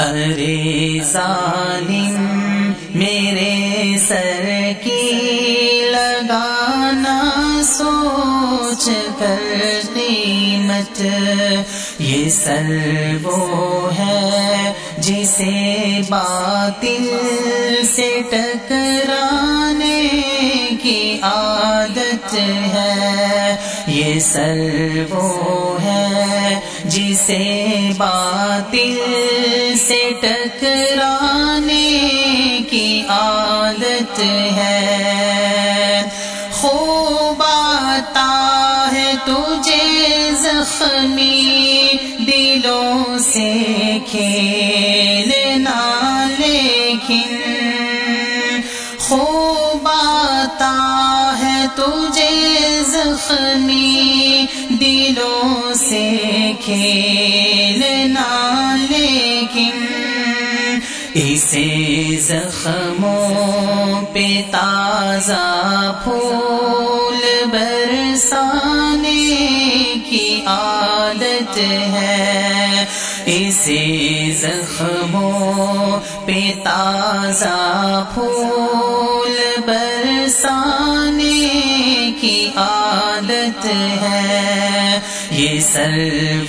ارے ظالم میرے سر کی لگانا سوچ کر قیمت یہ سر وہ ہے جسے باطل سے ٹکرانے کی عادت ہے یہ سر وہ ہے جسے باطل سے ٹکرانے کی عادت ہے۔ خوب آتا ہے تجھے زخمی، دلوں سے کھیلنا لیکن۔ خوب آتا ہے تجھے زخمی کھیلنا لیکن اسے زخموں پہ تازہ پھول برسانے کی عادت ہے۔ اسے زخموں پہ تازہ پھول برسانے کی عادت ہے۔ یہ سر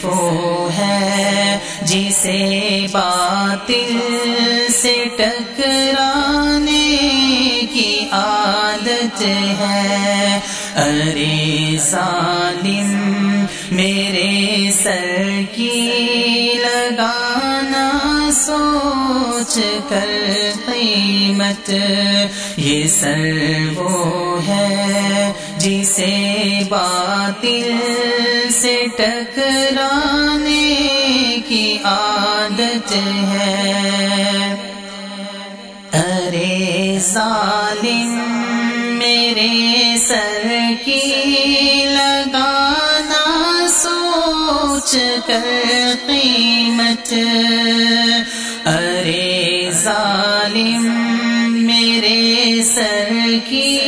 وہ ہے جسے باطل سے ٹکرانے کی عادت ہے۔ ارے ظالم، میرے سر کی لگانا سوچ کر قیمت، یہ سر وہ جسے باطل سے ٹکرانے کی عادت ہے۔ ارے ظالم، میرے سر کی لگانا سوچ کر قیمت۔ ارے ظالم، میرے سر کی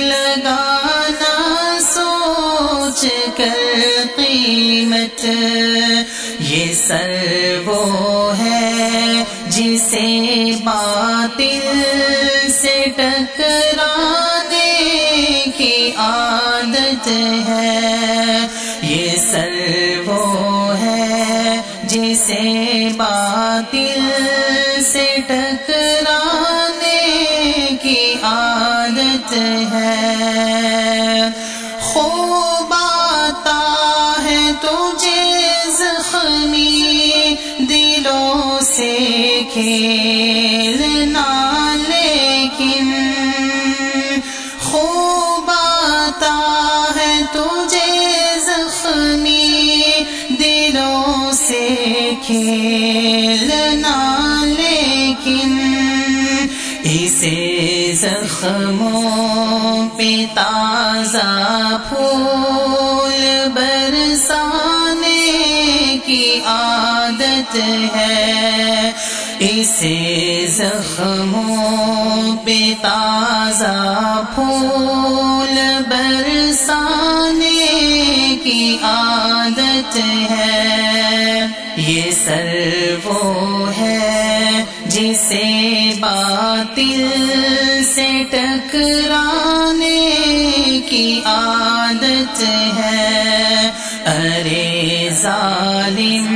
لگانا سوچ کر قیمت یہ سر وہ ہے جسے باطل سے ٹکرانے کی عادت ہے یہ سر وہ ہے جسے باطل سے ٹکرانے کی عادت ہے کھیلنا لیکن خوب آتا ہے تجھے زخمی دلوں سے کھیلنا، لیکن اسے زخموں پہ تازہ پھول برسانے کی عادت ہے۔ اسے زخموں پہ تازہ پھول برسانے کی عادت ہے۔ یہ سر وہ ہے جسے باطل سے ٹکرانے کی عادت ہے۔ ارے ظالم،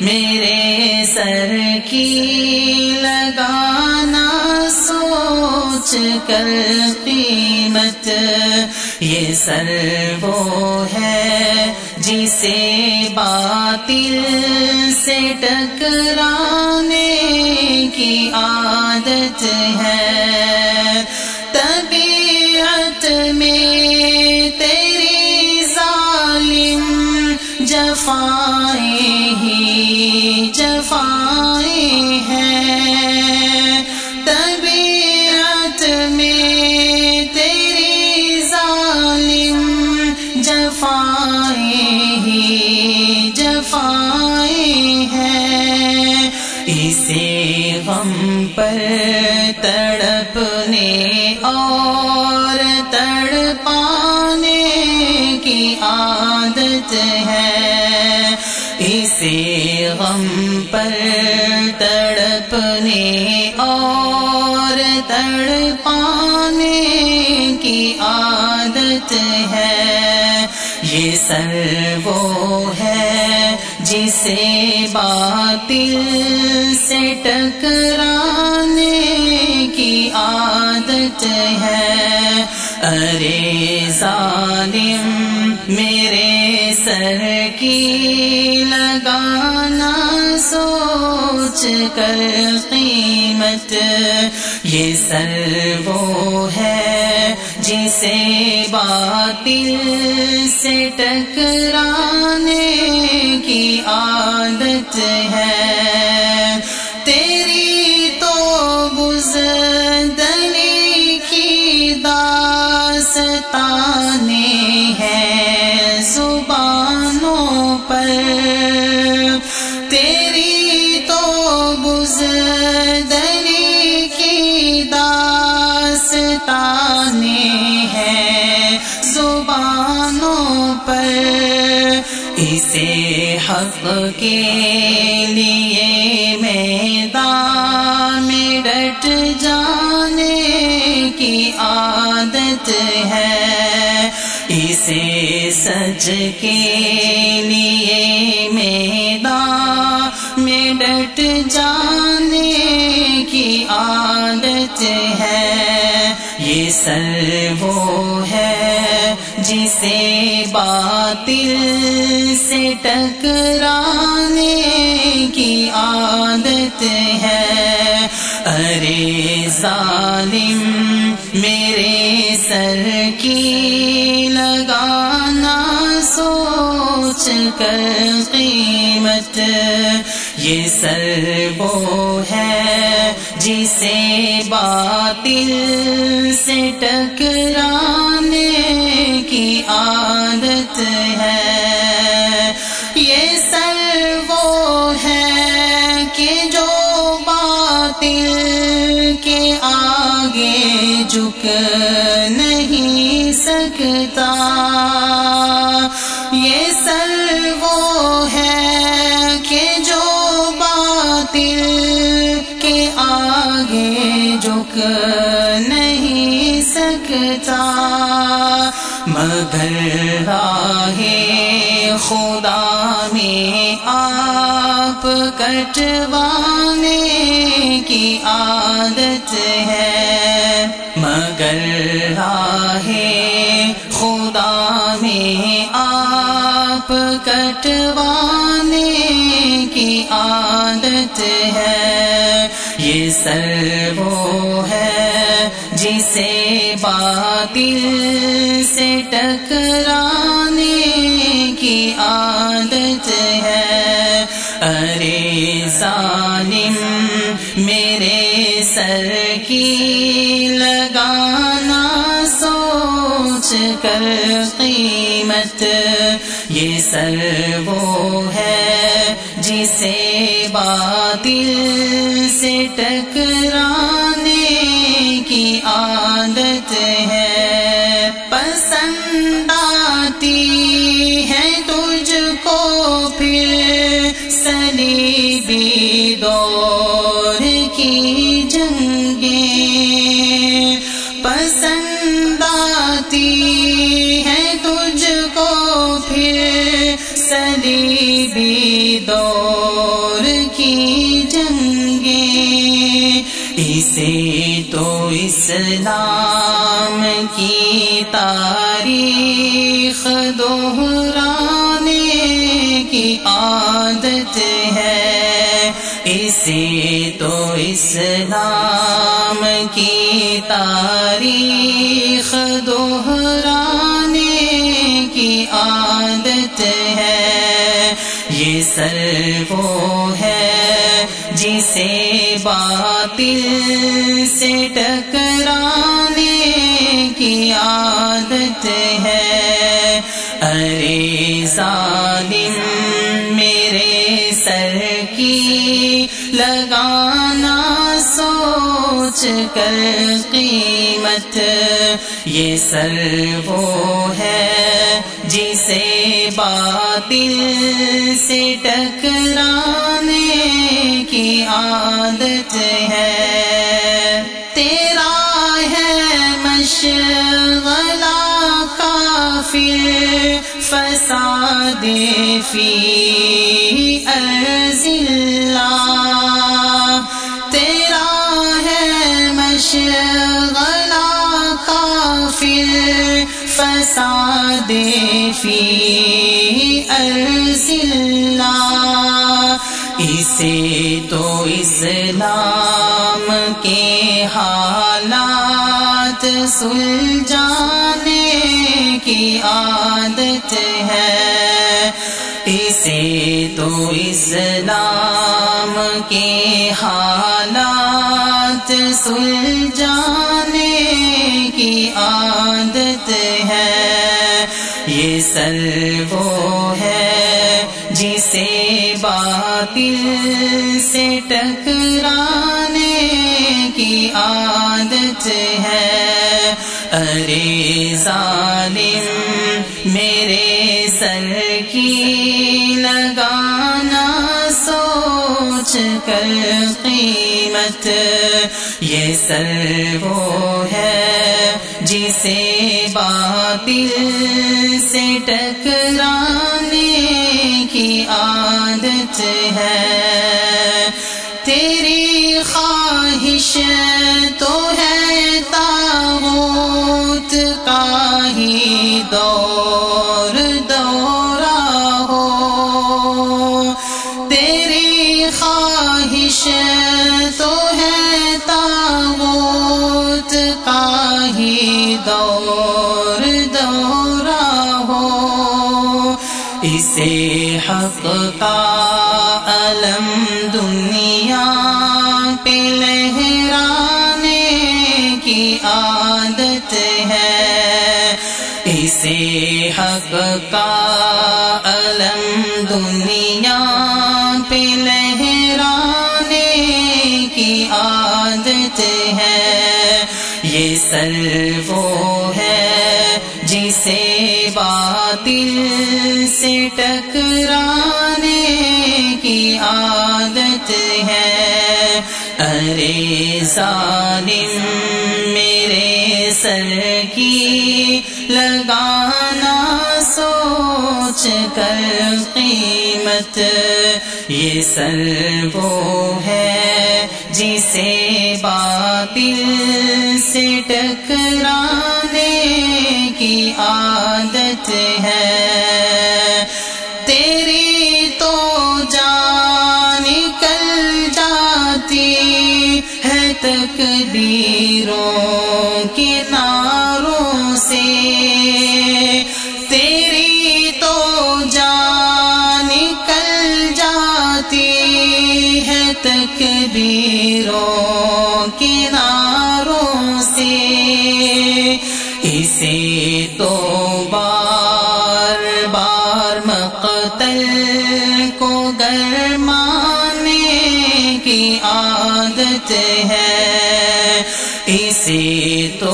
میرے سر کی لگانا، سوچ کر قیمت یہ سر وہ ہے جسے باطل سے ٹکرانے کی عادت ہے۔ پر تڑپنے اور تڑپانے کی عادت ہے۔ اسے غم پر تڑ اپنے اور تڑپانے کی عادت ہے۔ یہ سر وہ ہے جسے باطل سے ٹکرانے کی عادت ہے۔ ارے ظالم میرے سر کی سوچ کر قیمت۔ یہ سر وہ ہے جسے باطل سے ٹکرانے کی عادت ہے۔ حق کے لیے میدان میں ڈٹ جانے کی عادت ہے۔ اسے سچ کے لیے میدان میں ڈٹ جانے کی عادت ہے۔ یہ سر وہ ہے جسے باطل سے ٹکرانے کی عادت ہے۔ ارے ظالم، میرے سر کی لگانا سوچ کر قیمت۔ یہ سر وہ ہے جسے باطل سے ٹکرانے کی عادت ہے۔ جھک نہیں سکتا۔ یہ سر وہ ہے کہ جو باطل کے آگے جھک نہیں سکتا۔ مگر راہ خدا میں آپ کٹوانے کی عادت ہے۔ مگر راہ خدا میں آپ کٹوانے کی عادت ہے، یہ سر وہ ہے جسے باطل سے ٹکرانے کی عادت ہے۔ ارے ظالم، میرے سر کی لگانا کر قیمت یہ سر وہ ہے جسے باطل سے ٹکرانے کی آ سلیبی دور کی جنگیں۔ اسے تو اسلام کی تاریخ دہرانے کی عادت ہے۔ اسے تو اسلام کی تاریخ دہرانے کی عادت ہے۔ سر وہ ہے جسے باطل سے ٹکرانے کی عادت ہے۔ ارے سار کی لگانا سوچ کر قیمت یہ سر وہ ہے جسے باطل سے ٹکرانے کی عادت ہے تیرا ہے مشغلہ کافر فساد فی ارض اللہ، تیرا ہے مشغلہ کافر، فساد فی ارض اللہ۔ اسے تو اسلام کے حالات سلجانے کی عادت ہے۔ اسے تو اسلام کے حالات سلجانے کی عادت ہے۔ یہ سر وہ ہے جسے باطل سے ٹکرانے کی عادت ہے۔ ارے ظالم میرے سر کی لگانا، سوچ کر قیمت۔ یہ سر وہ ہے جسے باطل سے ٹکرانے کی عادت ہے۔ تیری خواہش تو ہے تاغوت کا حق کا علم دنیا پہ لہرانے کی عادت ہے۔ اسے حق کا علم دنیا پہ لہرانے کی عادت ہے۔ یہ سر وہ ہے جسے باطل سے ٹکرانے کی عادت ہے۔ ارے ظالم، میرے سر کی لگانا سوچ کر قیمت۔ یہ سر وہ ہے جسے باطل سے ٹکرانے ہے تکبیروں کے ناروں سے تیری تو جان نکل جاتی ہے تکبیروں کے ناروں سے اسے تو بار بار مقتل کو گرمانے کی عادت ہے۔ اسے تو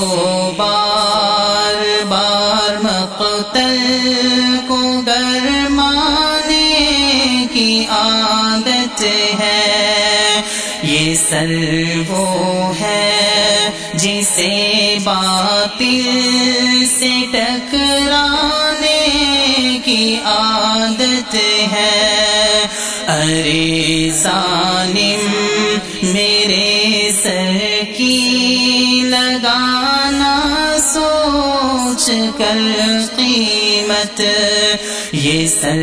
بار بار مقتل کو گرمانے کی عادت ہے۔ یہ سر وہ ہے جسے باطل سے ٹکرانے کی عادت ہے۔ ارے ظالم سوچ قیمت یہ سر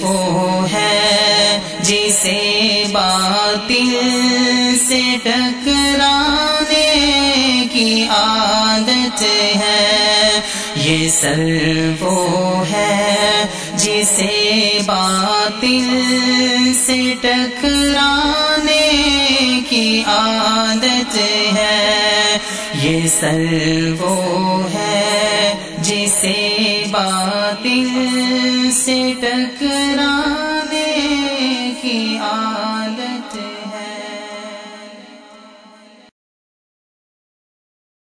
وہ ہے جسے باطل سے ٹکرانے کی عادت ہے۔ یہ سر وہ ہے جسے باطل سے ٹکرانے کی عادت ہے۔ یہ سر وہ ہے جسے باطل سے ٹکرا